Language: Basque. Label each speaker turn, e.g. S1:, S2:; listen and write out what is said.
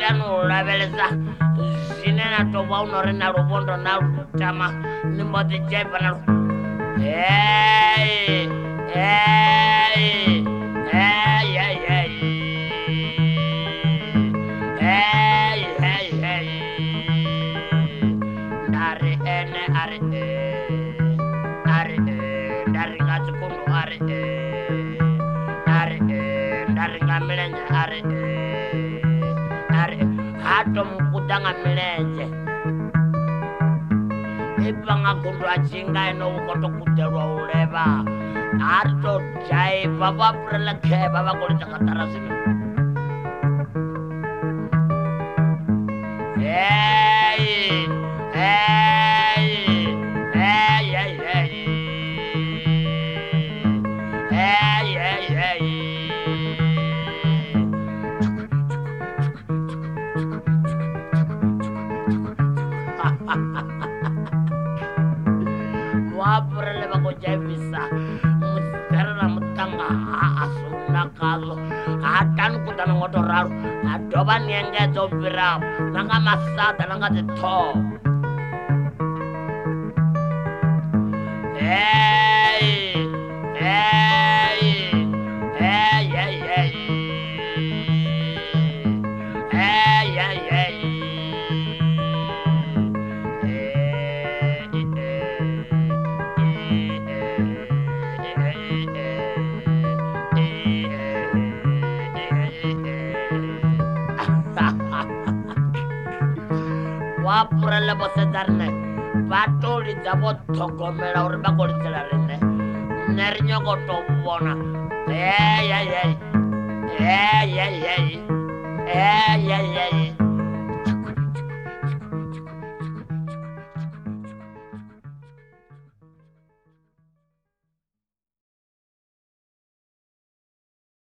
S1: tano lavhelesa zwine na tou vha na lubondo na lutama ni mbo ḓi dzhaiva na lu hey, hey, hey, hey, hey. Hey, hey, hey. Nda ene a ri e nda ri e nda ri nga e nda e nda ri nga e mare hato mukudanga milenje ibanga kundwa chinga ino ukoto kuterwa uleva harito jaiva vapurelekeva vakolitakatarasini Aku Ojai bisa karena metang asuna kalau akan ku tanah adoban yang nah, gak jombiram nangka masa dan nangka Hey, hey, hey, hey, hey, hey, hey, hey. ವಾಪುರೆಲ್ಲ ಬಸ್ಸಿದ್ದಾರನೆ ಪಾಟೋಡಿ ಜಬತ್ತು ಮೇಡ ಅವ್ರ ಬಗ್ಗೆ ಕೊಡ್ತಿರಲ್ಲ ನೆರಣ್ಯ ಕೊಟ್ಟು ಒಪ್ಪೋಣ ಏಯ್ ಏಯ್ ಏಯ್ ಏಯ್ ಏಯ್ ಏಯ್ ಏಯ್ ಏಯ್